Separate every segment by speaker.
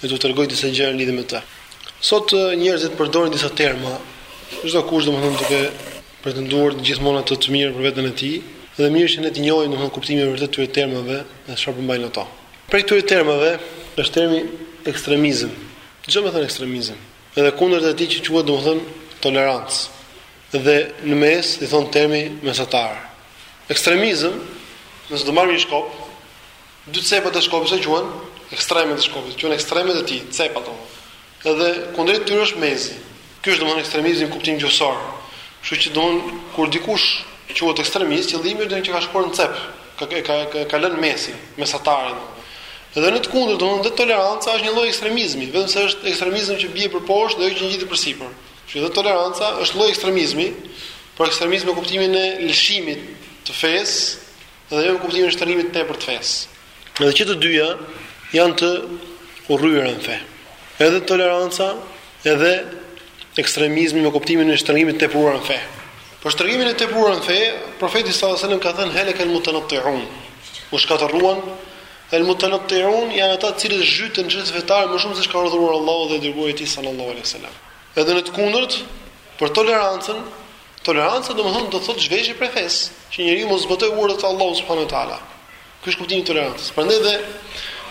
Speaker 1: dhe t'u tregoj disa gjëra lidhje me të. Sot njerëzit përdorin disa terma, çdo kush domethënë duke pretenduar të gjithmonë atë të mirë për veten e tij, dhe mirë është ne të njohim domethënë kuptimin e vërtetë të këtyre termave dhe çfarë përmbajnë ato. Prej këtyre termave është termi ekstremizëm. Ç'do me thënë ekstremizëm. Edhe e kundërta e tij që quhet domethënë tolerancë. Dhe në mes i thon termi mesatar. Ekstremizëm, nëse do marrim një shkop, Dy cepat e shkopit çka quhen? Ekstremet e shkopit, quhen ekstremet e tij, cepat domethënë. Edhe kundrejt tyre është mesi. Ky është domethënë ekstremizmi në kuptim gjuhësor. Kështu që domthon kur dikush quhet ekstremist, qëllimi është domthon që ka shkuar në cep, ka ka ka, ka lënë mesin, mesatarin. Dhe në të kundërt domthon dhe toleranca është një lloj ekstremizmi, vetëm se është ekstremizëm që bie përposhtë dhe ajo që ngjitet përsipër. Kështu që dhe toleranca është lloj ekstremizmi, por ekstremizmi në kuptimin e lëshimit të fesë, dhe jo në kuptimin e shtrëngimit të tepërt të fesë. Edhe që të dyja janë të urryera në fe. Edhe toleranca, edhe ekstremizmi me kuptimin e shtrëngimit të tepruar në fe. Për shtrëngimin e tepruar në fe, profeti sallallahu alajhi wasallam ka thënë heleke el mutanatti'un. U shkatërruan el mutanatti'un janë ata të cilët zhyten në çështjet fetare më shumë se ç'ka urdhëruar Allahu dhe i dërguari i tij sallallahu alajhi wasallam. Edhe në të kundërt, për tolerancën, Toleranca domethënë do të thotë zhveshje prej fesë, që njeriu mos të zbatojë urdhrat e Allahut subhanahu wa taala. Ky është kuptimi i tolerancës. Prandaj dhe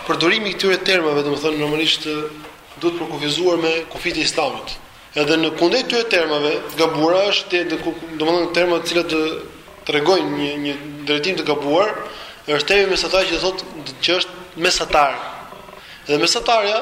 Speaker 1: përdorimi i këtyre termave domethënë normalisht duhet përkufizuar me kufijtë e Islamit. Edhe në të kundërt të këtyre termave të gabuara është domethënë terma të cilat tregojnë një një drejtim të gabuar, është termi mesatar që thotë që është mesatar. Dhe mesatarja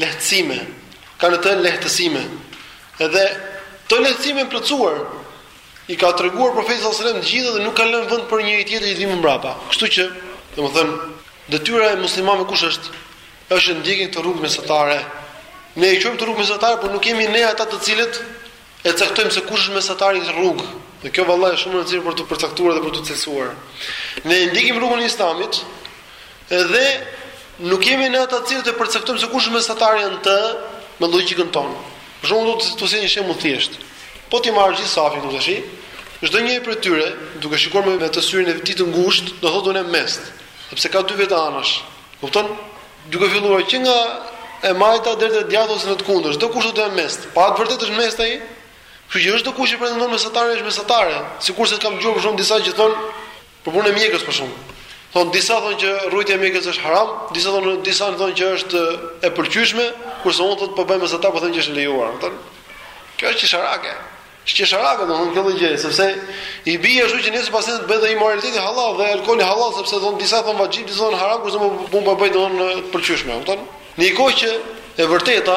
Speaker 1: Lehtësime, ka në të lehtësime. Edhe këto lehtësime të plotësuara i ka treguar profeti sallallahu alajhi wasallam të gjitha dhe nuk ka lënë vend për njeri tjetër që të vijë më mbrapa. Kështu që, domethënë, detyra e muslimanëve kush është? Është të ndjekë këtë rrugën mesatare. Ne e quajmë këtë rrugë mesatare, por nuk jemi ne ata të cilët E caktojmë se kush është mesatari në këtë rrugë, dhe kjo vallahi është shumë e rëndësishme për t'u përcaktuar dhe për t'u cilësuar. Ne e ndjekim rrugën e Islamit dhe nuk jemi ne ata të cilët e përcaktojmë se kush është mesatari në të me logjikën tonë. Për shembull, t'ju sjell një shembull të thjeshtë. Po ta marrësh gjithë safin këtu tash, çdo njeri prej tyre, duke shikuar me atë syrin e tij të ngushtë, do thotë unë në mes, sepse ka dy vetë anash. Kupton? Duke filluar që nga e majta deri te djathta ose në të kundërt, çdo kush do të jetë në mes. Po a me të vërtetë është në mes ai? Kështu që çdo kush që pretendon mesatare është mesatare, sikurse kam dëgjuar për shembull disa që thonë për punën e mjekrës për shembull. Thonë disa thonë që rruajtja e mjekrës është haram, disa thonë disa thonë që është e pëlqyeshme, kurse unë thotë po bëj mesataren, po them që është e lejuar. Kjo është qesharake. Qesharake domethënë kjo lloj gjëje, sepse i bie ashtu që nesër pastaj të bëhet dhe imoraliteti hallall dhe alkooli hallall sepse thon disa thon vaxhib, disa thon haram, kurse unë po e bëj domethënë të pëlqyeshme, e kupton? Në një kohë që e vërteta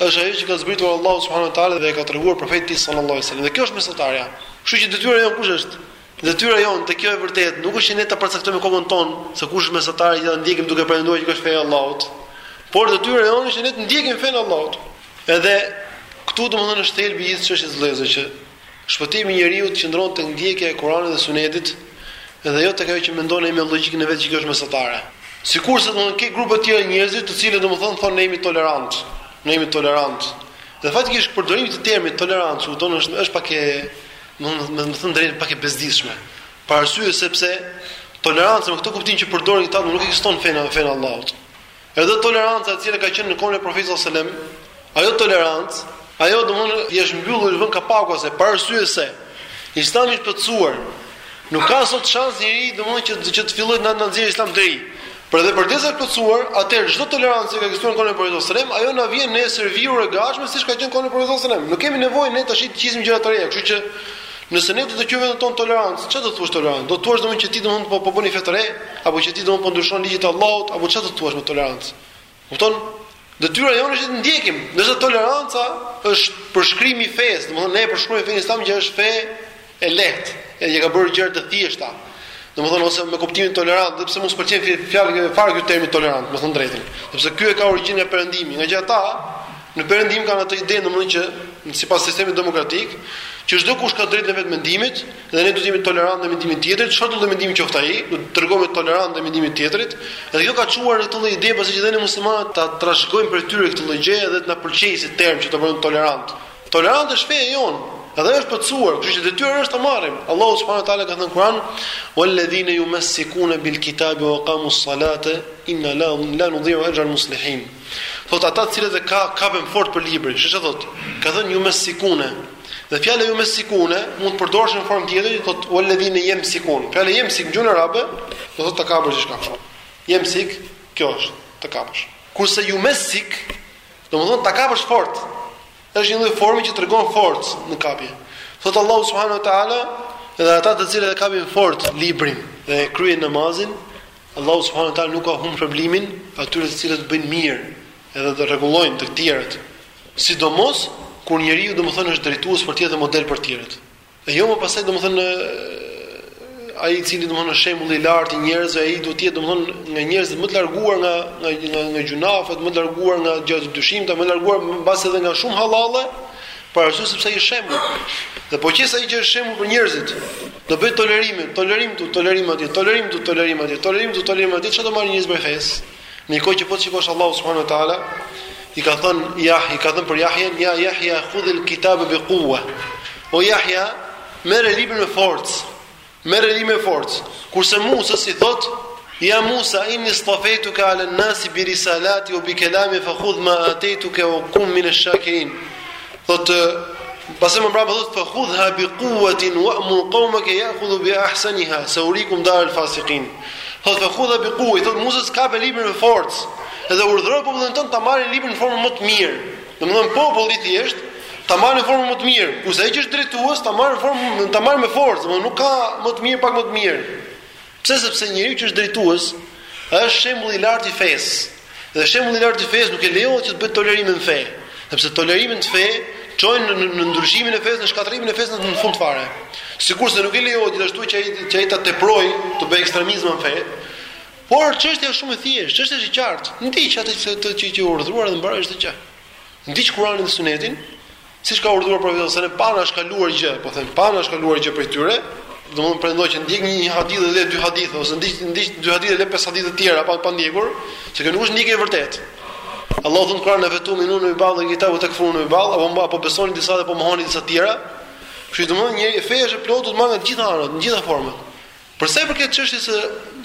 Speaker 1: është ajo që ka zbritur Allahu subhanahu wa taala dhe e ka treguar profeti sallallahu alaihi wasallam. Dhe kjo është mesatarja. Kështu që detyra jonë kush është? Detyra jonë te kjo e vërtetë nuk është që ne ta përcaktojmë me kokën tonë se kush është mesatarja që ta ndjekim duke pretenduar që është feja e Allahut, por detyra jonë është që ne të ndjekim fenë e Allahut. Edhe këtu domethënë është thelbi i gjithë çështjes vëllezër që shpëtimi i njeriu qëndron tek ndjekja e Kuranit dhe Sunetit dhe jo tek ajo që mendon ai me logjikën e vet që kjo është mesatare. Sikurse domethënë ke grupe të tjera njerëzish të cilët domethënë thonë ne jemi tolerant, ne jemi tolerant. Dhe faktikisht përdorimi i termit tolerancë domethënë është pak e Domethënë, me thënë drejtën pak e bezdisshme. Për arsye sepse toleranca me këtë kuptim që përdorin këta nuk ekziston në fenë, në fenë e Allahut. Edhe toleranca e cila ka qenë në kohën e Profetit sallallahu alajhi wasallam, ajo tolerancë, ajo domthonë i është mbyllur, i është vënë kapaku se për arsye se Islami është plotësuar Nuk ka sot shans njeri, domthonë që që të fillojë na nxjerrë Islam të ri. Por dhe përderisa është plotësuar, atëherë çdo tolerancë që ka ekzistuar në kohën e profetit sallallahu alajhi wasallam, ajo na vjen ne serviur e gatshme siç ka qenë në kohën e profetit sallallahu alajhi wasallam. Nuk kemi nevojë ne tash të qisim gjëra të reja, kështu që nëse ne do ta quajmë veten tonë tolerantë, çfarë do të thuash tolerancë? Do të thuash domthonë që ti domthonë po po bën një fe të re, apo që ti domthonë po ndryshon ligjet e Allahut, apo çfarë do të thuash me tolerancë? Kupton? Detyra jonë është të ndjekim, ndërsa toleranca është përshkrim i fesë, domethënë ne e përshkruajmë fenë islam që është fe e lehtë, edhe që ka bërë gjëra të thjeshta. Domethënë ose me kuptimin tolerant, dhe pse mu s'më pëlqen fare ky termi tolerant, me thënë drejtën, sepse ky e ka origjinën te perëndimi. Ngaqë ata në perëndim kanë atë ide domethënë që sipas sistemit demokratik, që çdokush ka drejtën e vet të mendimit, Dhe ne duhet të jemi tolerantë ndaj mendimit tjetër, çfarëdo mendimi qoftë ai, do të tregohemi tolerantë ndaj mendimit tjetrit. Dhe kjo ka çuar në këtë lloj ide pastaj që dhe ne muslimanët ta trashëgojmë prej tyre këtë lloj gjëje dhe të na pëlqejë si term që të bëhemi tolerant. Tolerante është feja jonë, edhe është plotësuar, kështu që detyra është ta marrim. Allahu subhanahu wa taala ka thënë në Kur'an: "Walladhina yumassikuna bil kitabi wa aqamus salata inna la la nudhi'u ajra al muslihin." Thotë ata të cilët e ka kapën fort për librin, çfarë thotë? Ka thënë yumassikuna, Dhe fjala jumesikune mund të përdoret në formë tjetër, që thotë uel ladhine jemsikun. Fjala jemsik në gjuhën arabe, do thotë të kapësh diçka kështu. Jemsik, kjo është, të kapësh. Kurse jumesik, domethënë të kapësh fort. Është një lloj forme që tregon forcë në kapje. Thot Allahu subhanahu wa taala, edhe ata të cilët e kapin fort librin dhe kryejnë namazin, Allahu subhanahu wa taala nuk ua humb shpërblimin atyre të cilët bëjnë mirë, edhe rregullojnë të tjerët. Sidomos kur njeriu domethënë është drejtues për të tjerët dhe model për të tjerët. E jo më pastaj domethënë ai i cili domethënë është shembull i lartë i njerëzve, ai duhet të jetë domethënë nga njerëzit më të larguar nga nga nga, nga gjynahet, më të larguar nga gjëra të dyshimta, më të larguar mbase edhe nga shumë hallalle, për arsye sepse ai është shembull. Dhe po qe se ai që është shembull për njerëzit, do bëj tolerime, tolerim tu, tolerim atje, tolerim tu, tolerim atje, tolerim tu, tolerim atje, çfarë do marrë njerëzit prej fesë? Ndërkohë që po të shikosh Allahu subhanahu wa taala i ka thënë ja i ka thënë për Yahya ja Yahya khudh al kitab bi quwwa. O Yahya, merr librin me forcë. Merr librin me forcë. Kurse Musa si thot Ja Musa inni istafaytuka ala an-nas bi risalati wa bi kalami fa khudh ma ataytuka wa kun min ash-shakirin. Thot pastaj mbrapa thot fa khudha bi quwwatin wa'mur qawmaka ya'khudhu bi ahsaniha sa'urikum dar al fasiqin. Thot fa khudha bi quwwat, thot Musa kape librin me forc. Edhe urdhëro popullin tënd ta marrin librin në formën më të mirë. Domthon populli i thjesht ta marrin në formën më të mirë, kurse ai që është drejtues ta marrin në formën ta marrin me forcë, domthon nuk ka më të mirë pak më të mirë. Pse sepse njeriu që është drejtues është shembulli i lartë i fesë. Dhe shembulli i lartë i fesë nuk i lejohet që të bëjë tolerime në fe, sepse tolerimet në fe çojnë në, në, në ndryshimin e fesë, në shkatërrimin e fesë në, në fund fare. Sikurse nuk i lejohet gjithashtu që ai që ai ta teprojë të bëjë ekstremizëm në fe. Por çështja është shumë e thjeshtë, çështja është e qartë. Ndiq atë që të që je urdhëruar dhe mbaroi çdo gjë. Ndiq Kur'anin dhe Sunetin, Siç ka urdhëruar profeti sallallahu alajhi wasallam, pa anashkaluar gjë, po them pa anashkaluar gjë prej tyre, domthonë pretendon që ndjek një hadith dhe le dy hadithe ose ndiq ndiq dy hadithe le pesë hadithe të tjera pa pa ndjekur, se kjo nuk është ndjekje e vërtetë. Allahu thotë në Kur'an afatu'minuna bi ba'dil kitabi wa takfuruna bi ba'd, a po a po besoni disa dhe po mohoni disa të tjera. Kështu që domthonë njeriu fenë e plotë, do ta marrë nga të gjitha anët, në të gjitha format. Për sa i përket çështjes së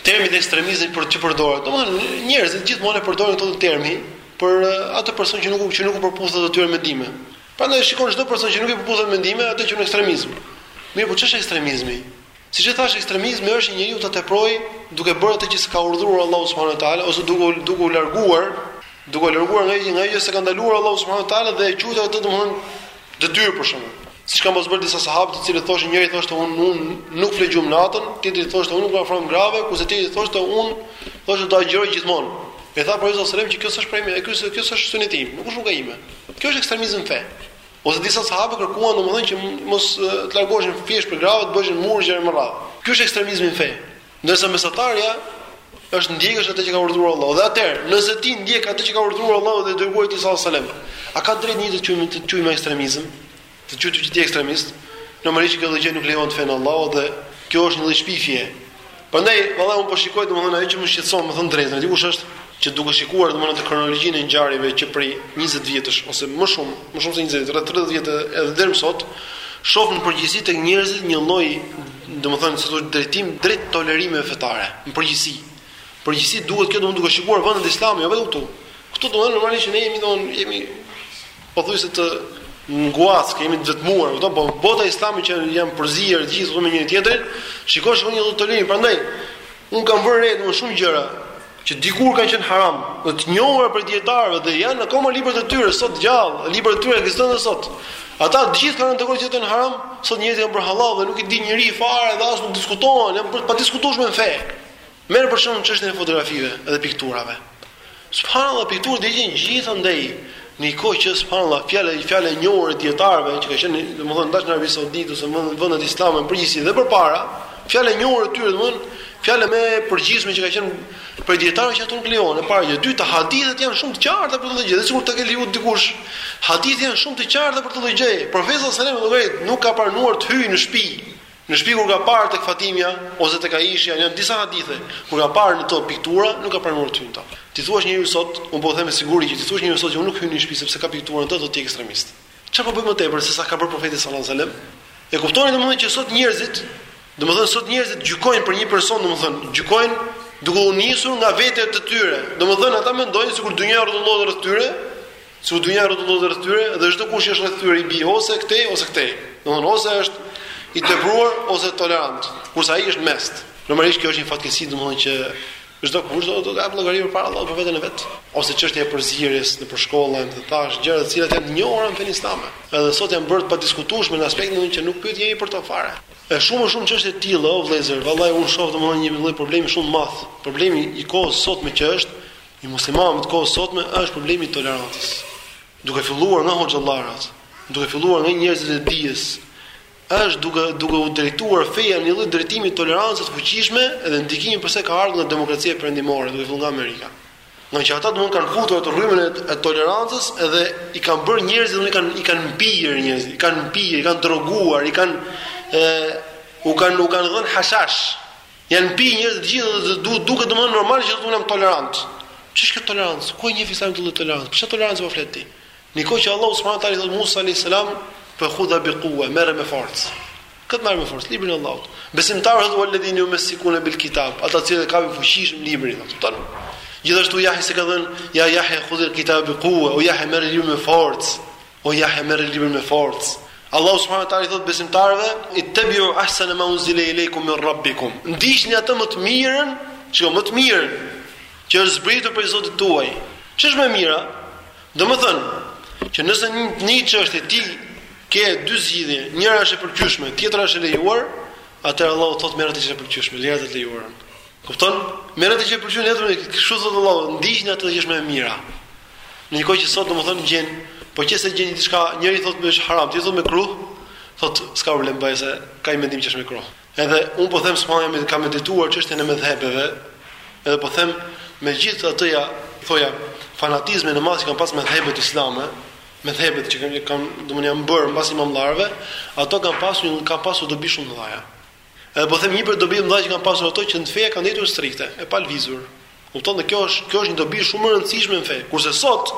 Speaker 1: termit ekstremizmi për çfarë përdoret, domethënë njerëzit gjithmonë e përdorin këtë termin për atë person që nuk që nuk u përputhet atyre në mendime. Prandaj shikon çdo person që nuk i përputhet në mendime, atë e quan ekstremizëm. Mirëpo ç'është ekstremizmi? Siç e thashë, ekstremizmi është që njeriu të teprojë duke bërë atë që s'ka urdhëruar Allahu subhanahu wa taala ose duke duke u larguar, duke u larguar nga nga ajo që s'ka ndaluar Allahu subhanahu wa taala dhe e quan atë domthon detyrë për shembull. Siç kanë pas bërë disa sahabë të cilët thoshin njëri thoshte unë un, nuk fle gjumë natën, tjetri thoshte unë nuk afrohem grave, kurse tjetri thoshte unë thoshte do agjëroj gjithmonë. E tha profeti sallallahu alajhi që kjo s'është prej meje, kjo s'është kjo s'është suneti im, nuk është rruga ime. Kjo është ekstremizëm në fe. Ose disa sahabë kërkuan domethënë që mos të largoheshin thjesht prej grave, të bëheshin murgj e me radhë. Ky është ekstremizmi në fe. Ndërsa mesatarja është të ndjekësh atë që ka urdhëruar Allahu. Dhe atëherë, nëse ti ndjek atë që ka urdhëruar Allahu dhe dërguari i tij sallallahu alajhi wasallam, a ka drejt njeri ta quajë ta quajë ekstremizëm? Të quajë të quajë ty ekstremist? Normalisht kjo gjë nuk lejohet në fenë e Allahut dhe kjo është një lloj shpifje. Prandaj, vallahi unë po shikoj domethënë ajo që më shqetëson, me thënë të drejtën, e di kush është që duke shikuar domethënë të kronologjinë e ngjarjeve që prej 20 vjetësh ose më shumë, më shumë se 20, rreth 30 vjet edhe deri më sot, shoh në përgjithësi tek njerëzit një lloj domethënë si i thonë drejtim drejt tolerimeve fetare, në përgjithësi. Në përgjithësi duket kjo domethënë duke shikuar vendet e Islamit, jo vetëm këtu. Këtu domethënë normalisht ne jemi domethënë jemi pothuajse të veçuar, jemi të vetmuar, kupton? Po bota e Islamit që janë përzier të gjithë me njëri-tjetrin, shikosh një lloj tolerimi. Prandaj Unë kam vënë re shumë gjëra që dikur kanë qenë haram, dhe të njohura prej dijetarëve dhe janë akoma librat e tyre sot gjallë, librat e tyre ekzistojnë edhe sot. Ata të gjithë kanë rënë dakord që janë haram, sot njerëzit i kanë bërë hallall dhe nuk i di njeri fare dhe as nuk diskutohen, janë bërë të padiskutueshme në fe. Merr për shembull çështjen e fotografive dhe pikturave. Subhanallah pikturat i gjen gjithandej në një kohë që subhanallah fjala fjala e njohur e dijetarëve që ka qenë domethënë daç në Arabi Saudite ose në vendet islame në përgjithësi dhe përpara, fjala e njohur e tyre domethënë fjala më e përgjithshme që ka qenë prej dijetarëve që ato nuk lejohen. E para gjë, e dyta hadithet janë shumë të qarta për këtë gjë, dhe sikur ta ketë lejuar dikush, hadithet janë shumë të qarta për këtë gjë. Profeti sallallahu alajhi wasallam nuk ka pranuar të hyjë në shtëpi Në shtëpi kur ka parë tek Fatimja ose tek Aishja janë disa hadithe, kur ka parë në to piktura, nuk ka pranuar të hyjë në to. T'i thuash njeriut sot, unë po them me siguri që t'i thuash njeriut sot që unë nuk hyj në një shtëpi sepse ka piktura në të, do të thotë je ekstremist. Çfarë po bëj më tepër se sa ka bërë profeti sallallahu alajhi wasallam? E kuptoni domethënë që sot njerëzit, domethënë sot njerëzit gjykojnë për një person domethënë, gjykojnë duke u nisur nga vetja e tyre. Domethënë ata mendojnë sikur dynja rrotullohet rreth tyre, Sikur dynja rrotullohet rreth tyre dhe çdo kush është rreth tyre i bie ose këtej ose këtej. Domthonë ose është i tepruar ose tolerant, kurse ai është në mes. Normalisht kjo është një fatkeqësi domthonë që çdo kush do të japë llogari përpara Allahut për veten e vet. Ose çështja e përzierjes nëpër shkolla, janë gjëra të cilat janë të njohura në fenë islame. Edhe sot janë bërë të padiskutueshme në aspektin domthonë që nuk pyet njeri për to fare. E shumë shumë çështje të tilla, o vëllezër, vallahi unë shoh domthonë një lloj problemi shumë të madh. Problemi i kohës sotme që është I muslimanëve të kohës sotme është problemi i tolerancës. Duke filluar nga hoxhallarët, duke filluar nga njerëzit e dijes, është duke duke u drejtuar feja në një lloj drejtimi të tolerancës së fuqishme dhe ndikimi përse ka ardhur nga demokracia perëndimore, duke filluar nga Amerika. Ngaqë ata domethënë kanë futur atë rrymën e tolerancës dhe i kanë bërë njerëzit domethënë i kanë i kanë mpirë njerëzit, i kanë mpirë, i kanë droguar, i kanë ë u kanë u kanë dhënë hashash. Jam si njerëz të gjithë dhe duhet duket domosdoshmë normal që thonë jam tolerant. Ç'është kjo tolerancë? Ku e njeh Islami këtë lloj tolerancë? Për çfarë tolerancë po flet ti? Në një kohë që Allahu subhanahu wa taala i thotë Musa alayhis salam, "Fa khudha bi quwwa", merre me forcë. Këtë merr me forcë librin e Allahut. Besimtarët, thotë walladhin yumsikun bil kitab, ata që e kapin fuqishëm librin, kupton? Gjithashtu Yahyas i ka thënë, "Ya Yahya khudh al kitab bi quwwa", o Yahya merr librin me forcë. O Yahya merre librin me forcë. Allahu subhanahu wa taala i thotë besimtarëve: "Ittabi'u ahsana ma unzila ilaykum min rabbikum." Ndiqni atë më të mirën, çka më të mirën që është zbritur prej Zotit tuaj. Ç'është më e mira? Domethënë, që nëse në një çështje ti ke dy zgjidhje, njëra është e pëlqyeshme, tjetra është e lejuar, atëherë Allahu thotë merr atë që është e pëlqyeshme, lëre atë të lejuarën. Kupton? Merr atë që e pëlqyen, lëre atë. Kështu thotë Allahu, ndiqni atë që është më e mira. Në një kohë që sot domethënë gjen, po qe se gjen diçka, njëri thotë është haram, tjetri thotë mekruh, thotë s'ka problem bëje se ka një mendim që është mekruh. Edhe un po them subhanallah e kam medituar çështën e medhhebeve. Edhe po them me gjithë atë, t'ia thoja fanatizmin e madh që kanë pas medhhebet islame, medhhebet që kanë kanë domethënë janë bërë mbas imamllarëve, ato kanë pas një ka pasur dobi shumë të mëdha. Edhe po them një prej dobive të mëdha që kanë pasur ato që në fe kanë ndenjur strikte, e palëvizur. Kupton se kjo është kjo është një dobi shumë e rëndësishme në fe. Kurse sot,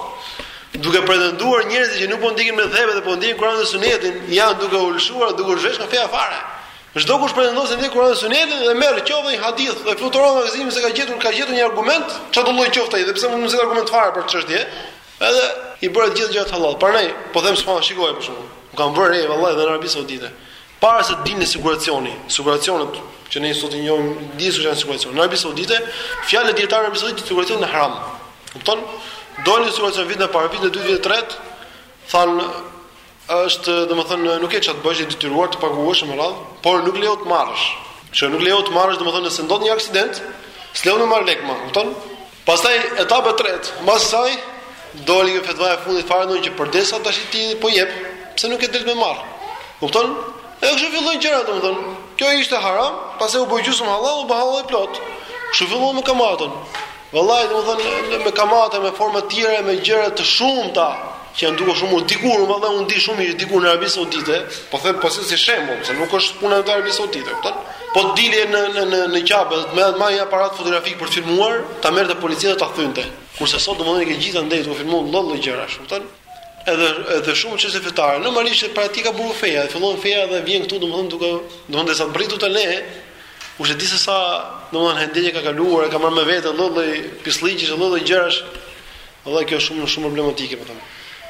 Speaker 1: duke pretenduar njerëzit që nuk po ndjekin medhhebe dhe po ndjekin Kur'anin dhe Sunetin, janë duke u lëshuar, duke u zhveshur nga feja fare. Çdokush pretendon se ndjek Kur'anin dhe Sunetin dhe merr qoftë një hadith dhe fluturon nga gëzimi se ka gjetur ka gjetur një argument, çfarëdo lloj qoftë ai, dhe pse mund të mos jetë argument fare për çështje, edhe i bën të gjitha gjërat halal. Prandaj, po them subhanallahu, shikoj për shembull. Unë kam vënë re vallahi në Arabi Saudite. Para se të dilnin siguracioni, siguracionet që ne sot i njohim, di se janë siguracion. Në Arabi Saudite, fjala e dijetarëve në Arabi Saudite siguracioni haram. Kupton? Doli siguracion vitin e parë, vitin e dytë, vitin e tretë, than është, domethënë, nuk ke ça t'bësh, i detyruar të paguash me radhë, por nuk lejohet të marrësh. Që nuk lejohet të marrësh, domethënë, nëse ndodh një aksident, s'lejohet me marr lekë më, kupton? Pastaj etapa e tretë, mbas saj doli një fetva e fundit fare ndonjë që përderisa tash ti po jep, pse nuk ke drejt me marr. Kupton? E kështu fillojnë gjërat, domethënë, kjo ishte haram, pastaj u bë gjysmë hallall, u bë hallall i plot. Kështu fillon me kamatën. Vallahi, domethënë, me kamatë me forma të tjera, me gjëra të shumta, që janë duke shumë dikur valla unë di shumë mirë dikur në Arabinë Saudite, po them por si shembull, se nuk është puna e Arabisë Saudite, kupton? Po dilje në në në në Qabe, me një aparat fotografik për të filmuar, ta merrte policia dhe ta thynte. Kurse sot domethënë e ke gjithë andej duke filmuar lloj lloj gjërash, kupton? Edhe edhe shumë çështje fetare. Normalisht që prej kur ka buru feja, fillon feja dhe vjen këtu domethënë duke domethënë sa mbërriti te ne, kush e di se sa domethënë hendeqe ka kaluar, ka marrë me vete lloj lloj pislliqësh, lloj lloj gjërash Vallai kjo është shumë shumë problematike, po them.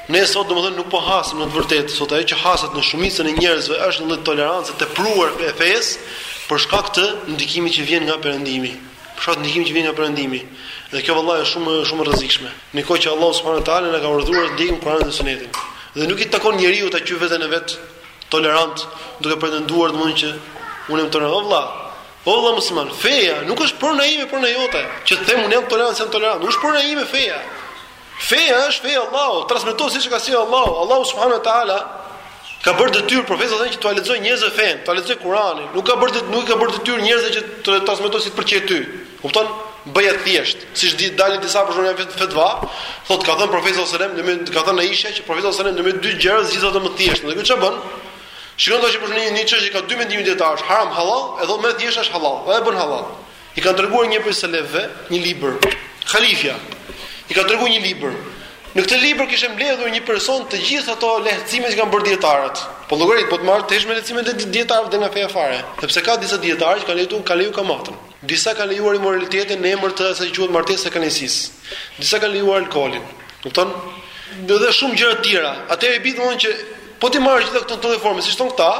Speaker 1: Ne sot domethënë nuk po hasim në të vërtetë, sot ajo që haset në shumicën e njerëzve është një lloj tolerancë të tepruar te fesë për shkak të ndikimit që vjen nga perëndimi. Për shkak të ndikimit që vjen nga perëndimi. Dhe kjo vallai është shumë shumë e rrezikshme. Në kohë që Allahu subhanahu wa taala na ka urdhëruar të ndjekim Kur'anin dhe Sunetin. Dhe nuk i takon njeriu ta quajë veten e vet tolerant, duke pretenduar domthonjë që unë jam tolerant. O vëlla, O vëlla musliman, feja nuk është prona ime, prona jote. Që të them unë jam tolerant, jam tolerant, nuk është prona ime feja. Feja është feja e Allahut, transmeton siç e ka sjellë Allahu. Allahu subhanahu wa taala ka bërë detyrë profetit që t'ua lexojë njerëzve fenë, t'ua lexojë Kur'anin. Nuk ka bërë nuk i ka bërë detyrë njerëzve që të transmetojnë si të pëlqej ty. Kupton? Bëja thjesht, siç dalin disa për shkak të fetvave, thotë ka thënë profeti sallallahu alajhi wasallam, ka thënë Aisha që profeti sallallahu alajhi wasallam në dy gjëra zgjidhte më të thjeshtën. Dhe kjo çfarë bën? Shikon tash për një një çështje ka dy mendime dijetarësh, haram hallall, edhe më e thjeshtë është hallall, e bën hallall. I kanë treguar një prej selefëve një libër, Halifja. I ka treguar një libër. Në këtë libër kishte mbledhur një person të gjithë ato lehtësime që kanë bërë dijetarët. Po llogarit po të merresh me lehtësime të dijetarëve del nga feja fare, sepse ka disa dijetarë që kanë lejuar kanë lejuar kamatën. Disa kanë lejuar imoralitetin në emër të asaj që quhet martesa e kënaqësisë. Disa kanë lejuar alkoolin. Kupton? Dhe dhe shumë gjëra të tjera. Atëherë i bi domthonjë që Po t'i marrësh gjitha këto reforma, siç thon këta,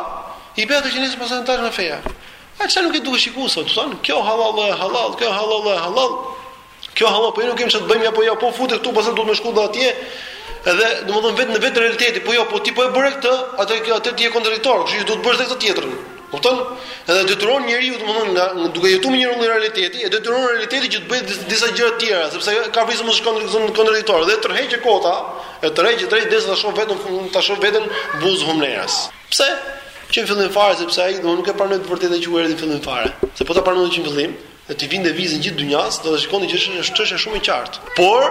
Speaker 1: i bie të dalësh pastaj nga feja. A çfarë nuk je duke shikuar sot, thon, kjo hallall e hallall, kjo hallall e hallall. Kjo hallall, po jo nuk kemi çfarë të bëjmë apo jo, po futet këtu pastaj duhet të shkojë dhe atje. Edhe, domethënë vetë në vetë realiteti, po jo, po ti po e bëre këtë, atë kjo atë ti je kontradiktor, kështu që duhet të bësh edhe këtë tjetrën. Kupton? Edhe detyron njeriu, domethënë, nga duke jetuar me një lloj realiteti, e detyron realiteti që të bëjë disa gjëra të tjera, sepse ai ka frikë se mos shkon në kontradiktor dhe tërheq koha, e tërheq drejt derisa ta shohë veten ta shohë veten buzë humnerës. Pse? Që në fillim fare sepse ai domethënë nuk e pranoi të vërtetën që i erdhi në fillim fare. Se po ta pranonte që në fillim, dhe t'i vinte vizën gjithë dynjasë, do të shikoni që çështja është shumë e qartë. Por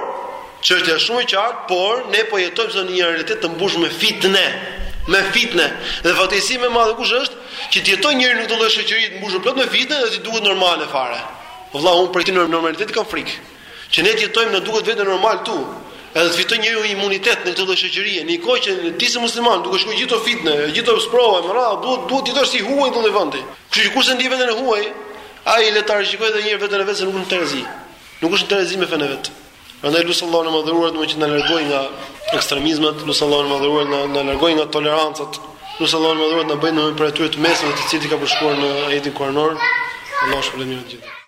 Speaker 1: çështja është shumë e qartë, por ne po jetojmë në një realitet të mbushur me fitne, me fitne. Dhe fatkeqësia më e madhe kush është? Që të jetojë njeriu në këtë lloj shoqërie të mbushur plot me fitne dhe t'i duket normale fare. Vallai, unë për këtë normalitet kam frikë. Që ne të jetojmë na duket vetja normal këtu, edhe të fitojë njeriu imunitet në këtë lloj shoqërie. Në kohë që ti si musliman duke shikuar gjithë këto fitne, gjithë këto sprova, me radhë, duhet duhet të jetosh si huaj në këtë lloj vendi. Kështu që kush e ndjen veten e huaj, Ai le ta rishikojë edhe një herë veten e vet se nuk është në terezi. Nuk është në terezi me fenë e vet. Prandaj lus Allahun e madhëruar domethënë që na largojë nga ekstremizmat, lus Allahun e madhëruar të na largojë nga tolerancat. Lus Allahun e madhëruar të na bëjë ne prej atyre të mesmëve të cilët i ka përshkruar në ajetin kuranor. Allahu ju shpërbleftë të gjithë.